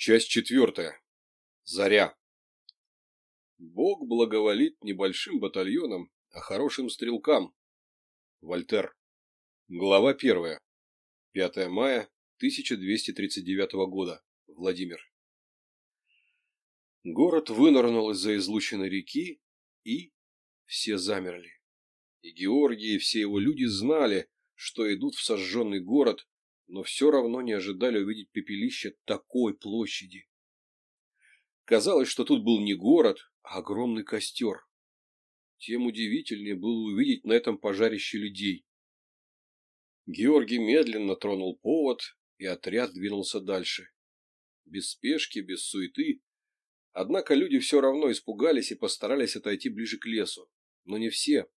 Часть четвертая. Заря. Бог благоволит небольшим батальоном, а хорошим стрелкам. Вольтер. Глава первая. 5 мая 1239 года. Владимир. Город вынырнул из-за излученной реки, и все замерли. И Георгий и все его люди знали, что идут в сожженный город, но все равно не ожидали увидеть пепелище такой площади. Казалось, что тут был не город, а огромный костер. Тем удивительнее было увидеть на этом пожарище людей. Георгий медленно тронул повод, и отряд двинулся дальше. Без спешки, без суеты. Однако люди все равно испугались и постарались отойти ближе к лесу. Но не все.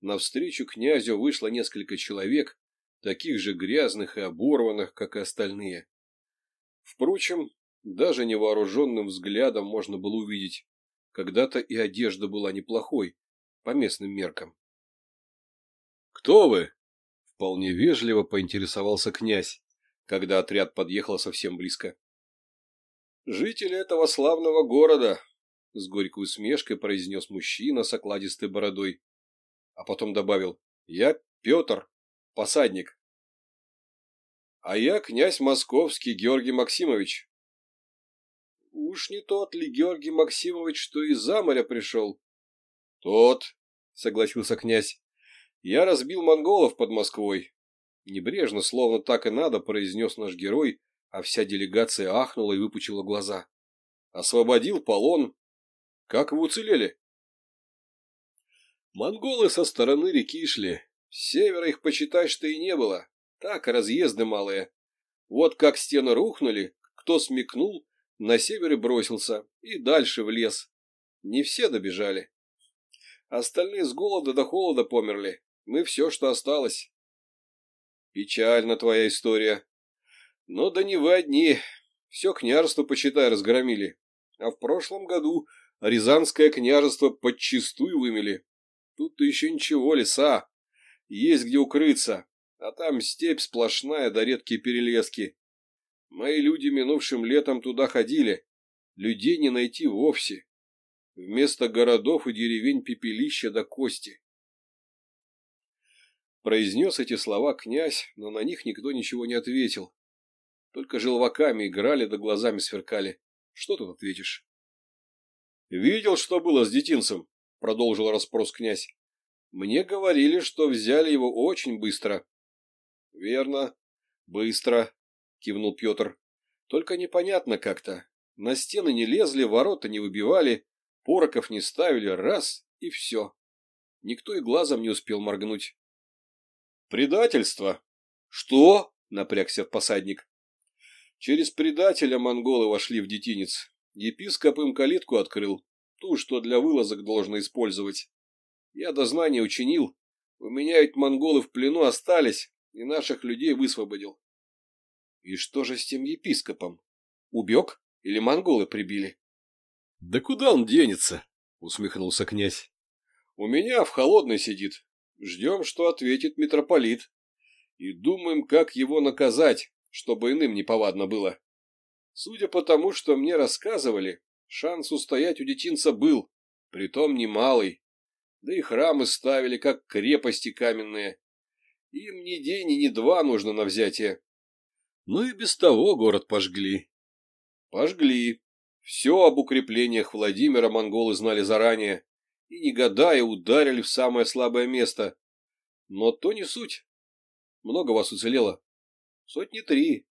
Навстречу князю вышло несколько человек, таких же грязных и оборванных, как и остальные. Впрочем, даже невооруженным взглядом можно было увидеть, когда-то и одежда была неплохой, по местным меркам. «Кто вы?» — вполне вежливо поинтересовался князь, когда отряд подъехал совсем близко. «Жители этого славного города», — с горькой усмешкой произнес мужчина с окладистой бородой, а потом добавил «Я Петр, посадник. А я князь московский Георгий Максимович. Уж не тот ли Георгий Максимович, что из-за моря пришел? Тот, согласился князь. Я разбил монголов под Москвой. Небрежно, словно так и надо, произнес наш герой, а вся делегация ахнула и выпучила глаза. Освободил полон. Как вы уцелели? Монголы со стороны реки шли, Севера их, почитай, что и не было. Так, разъезды малые. Вот как стены рухнули, кто смекнул, на севере бросился и дальше в лес. Не все добежали. Остальные с голода до холода померли. Мы все, что осталось. Печальна твоя история. Но да не вы одни. Все княжество, почитай, разгромили. А в прошлом году Рязанское княжество подчистую вымели. Тут-то еще ничего, леса. Есть где укрыться, а там степь сплошная до редкие перелески. Мои люди минувшим летом туда ходили. Людей не найти вовсе. Вместо городов и деревень пепелища до кости. Произнес эти слова князь, но на них никто ничего не ответил. Только желваками играли да глазами сверкали. Что тут ответишь? — Видел, что было с детинцем? — продолжил расспрос князь. Мне говорили, что взяли его очень быстро. — Верно, быстро, — кивнул Петр. — Только непонятно как-то. На стены не лезли, ворота не выбивали, пороков не ставили, раз — и все. Никто и глазом не успел моргнуть. — Предательство! — Что? — напрягся посадник. Через предателя монголы вошли в детинец. Епископ им калитку открыл, ту, что для вылазок должно использовать. Я дознание учинил. У меня ведь монголы в плену остались, и наших людей высвободил. И что же с тем епископом? Убег или монголы прибили? — Да куда он денется? — усмехнулся князь. — У меня в холодной сидит. Ждем, что ответит митрополит. И думаем, как его наказать, чтобы иным неповадно было. Судя по тому, что мне рассказывали, шанс устоять у детинца был, притом немалый. Да и храмы ставили, как крепости каменные. Им ни день и ни два нужно на взятие. Ну и без того город пожгли. Пожгли. Все об укреплениях Владимира монголы знали заранее и, не гадая, ударили в самое слабое место. Но то не суть. Много вас уцелело? Сотни три.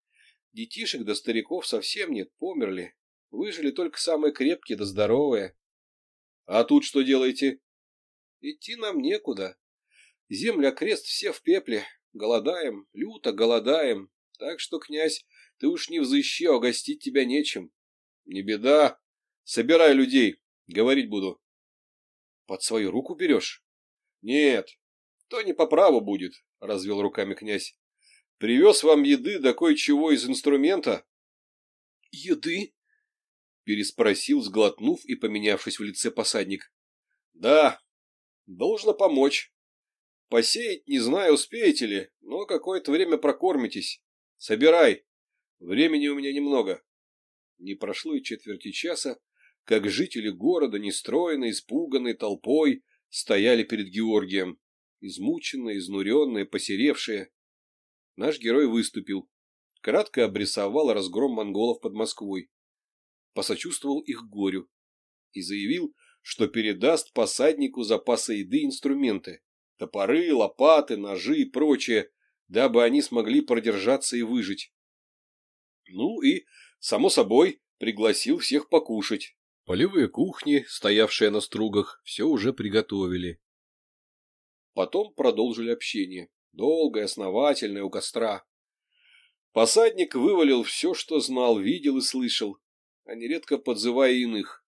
Детишек до да стариков совсем нет, померли. Выжили только самые крепкие да здоровые. А тут что делаете? Идти нам некуда. Земля крест все в пепле. Голодаем, люто голодаем. Так что, князь, ты уж не взыщи, а угостить тебя нечем. Не беда. Собирай людей. Говорить буду. Под свою руку берешь? Нет. То не по праву будет, развел руками князь. Привез вам еды да кое-чего из инструмента. Еды? Переспросил, сглотнув и поменявшись в лице посадник. Да, Должно помочь. Посеять не знаю, успеете ли, но какое-то время прокормитесь. Собирай. Времени у меня немного. Не прошло и четверти часа, как жители города, нестроенные, испуганные толпой, стояли перед Георгием, измученные, изнуренные, посеревшие. Наш герой выступил, кратко обрисовал разгром монголов под Москвой, посочувствовал их горю и заявил, что передаст посаднику запасы еды и инструменты – топоры, лопаты, ножи и прочее, дабы они смогли продержаться и выжить. Ну и, само собой, пригласил всех покушать. Полевые кухни, стоявшие на стругах, все уже приготовили. Потом продолжили общение, долгое, основательное, у костра. Посадник вывалил все, что знал, видел и слышал, а нередко подзывая иных.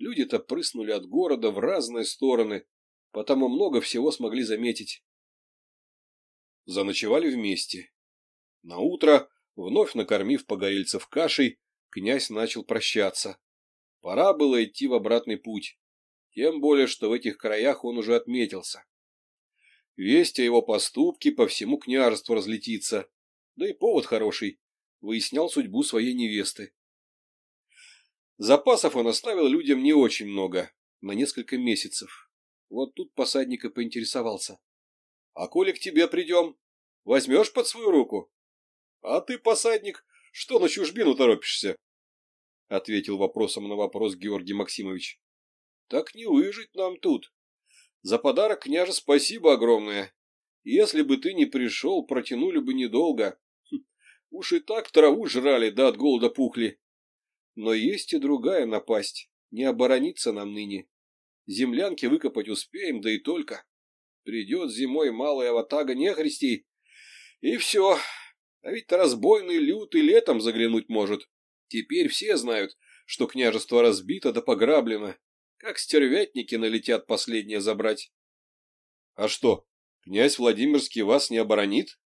Люди-то прыснули от города в разные стороны, потому много всего смогли заметить. Заночевали вместе. На утро, вновь накормив погорельцев кашей, князь начал прощаться. Пора было идти в обратный путь, тем более, что в этих краях он уже отметился. Весть о его поступке по всему княжеству разлетится, да и повод хороший, выяснял судьбу своей невесты. Запасов он оставил людям не очень много, на несколько месяцев. Вот тут посадника поинтересовался. — А коли к тебе придем, возьмешь под свою руку? — А ты, посадник, что на чужбину торопишься? — ответил вопросом на вопрос Георгий Максимович. — Так не выжить нам тут. За подарок, княже, спасибо огромное. Если бы ты не пришел, протянули бы недолго. Хм, уж и так траву жрали, да от голода пухли. Но есть и другая напасть. Не оборониться нам ныне. Землянки выкопать успеем, да и только. Придет зимой малая ватага нехристей, и все. А ведь разбойный лют и летом заглянуть может. Теперь все знают, что княжество разбито да пограблено. Как стервятники налетят последнее забрать. А что, князь Владимирский вас не оборонит?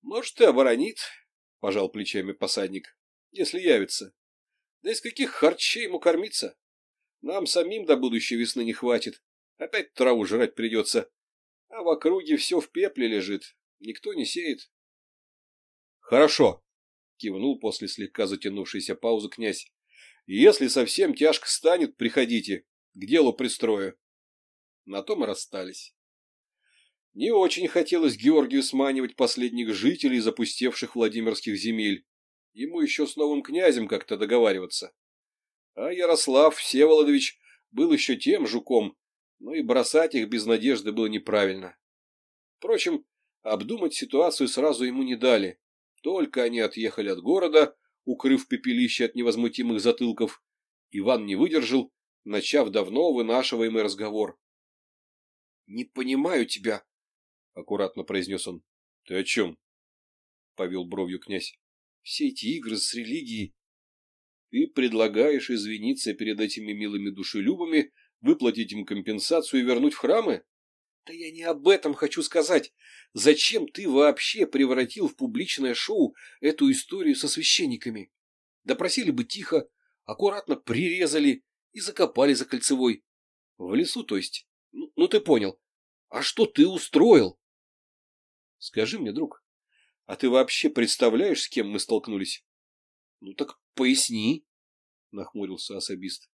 Может, и оборонит, пожал плечами посадник, если явится. Да из каких харчей ему кормиться? Нам самим до будущей весны не хватит. Опять траву жрать придется. А в округе все в пепле лежит. Никто не сеет. Хорошо, кивнул после слегка затянувшейся паузы князь. Если совсем тяжко станет, приходите. К делу пристрою. На том и расстались. Не очень хотелось Георгию сманивать последних жителей запустевших Владимирских земель. Ему еще с новым князем как-то договариваться. А Ярослав Всеволодович был еще тем жуком, но и бросать их без надежды было неправильно. Впрочем, обдумать ситуацию сразу ему не дали. Только они отъехали от города, укрыв пепелище от невозмутимых затылков, Иван не выдержал, начав давно вынашиваемый разговор. — Не понимаю тебя, — аккуратно произнес он. — Ты о чем? — повел бровью князь все эти игры с религией. Ты предлагаешь извиниться перед этими милыми душелюбами, выплатить им компенсацию и вернуть в храмы? Да я не об этом хочу сказать. Зачем ты вообще превратил в публичное шоу эту историю со священниками? Допросили бы тихо, аккуратно прирезали и закопали за кольцевой. В лесу, то есть. Ну, ну ты понял. А что ты устроил? Скажи мне, друг, а ты вообще представляешь, с кем мы столкнулись? — Ну так поясни, — нахмурился особист.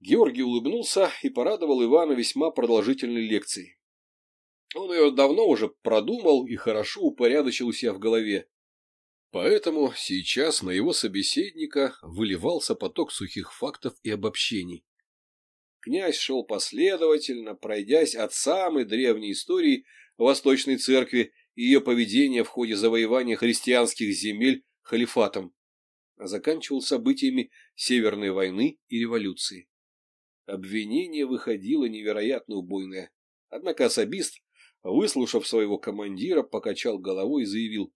Георгий улыбнулся и порадовал Ивана весьма продолжительной лекцией. Он ее давно уже продумал и хорошо упорядочил у себя в голове. Поэтому сейчас на его собеседника выливался поток сухих фактов и обобщений. Князь шел последовательно, пройдясь от самой древней истории Восточной Церкви и ее поведение в ходе завоевания христианских земель халифатом, а заканчивал событиями Северной войны и революции. Обвинение выходило невероятно убойное. Однако особист, выслушав своего командира, покачал головой и заявил.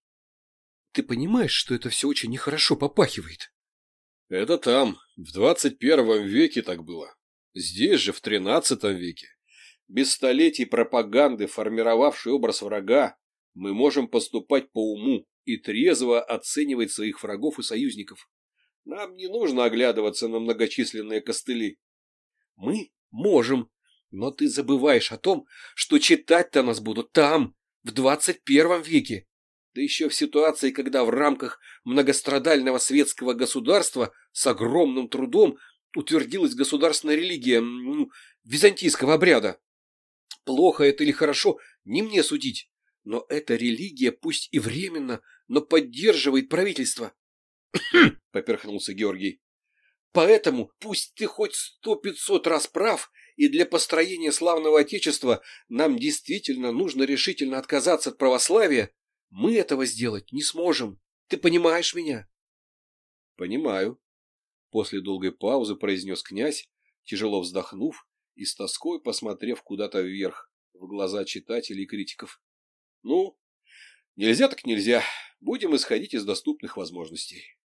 — Ты понимаешь, что это все очень нехорошо попахивает? — Это там, в двадцать первом веке так было. Здесь же, в тринадцатом веке. Без столетий пропаганды, формировавшей образ врага, мы можем поступать по уму и трезво оценивать своих врагов и союзников. Нам не нужно оглядываться на многочисленные костыли. Мы можем, но ты забываешь о том, что читать-то нас будут там, в двадцать первом веке. Да еще в ситуации, когда в рамках многострадального светского государства с огромным трудом утвердилась государственная религия ну, византийского обряда. Плохо это или хорошо, не мне судить. Но эта религия, пусть и временно, но поддерживает правительство. Хм, — поперхнулся Георгий. Поэтому пусть ты хоть сто пятьсот раз прав, и для построения славного Отечества нам действительно нужно решительно отказаться от православия, мы этого сделать не сможем. Ты понимаешь меня? — Понимаю. После долгой паузы произнес князь, тяжело вздохнув и с тоской посмотрев куда-то вверх, в глаза читателей и критиков. Ну, нельзя так нельзя. Будем исходить из доступных возможностей.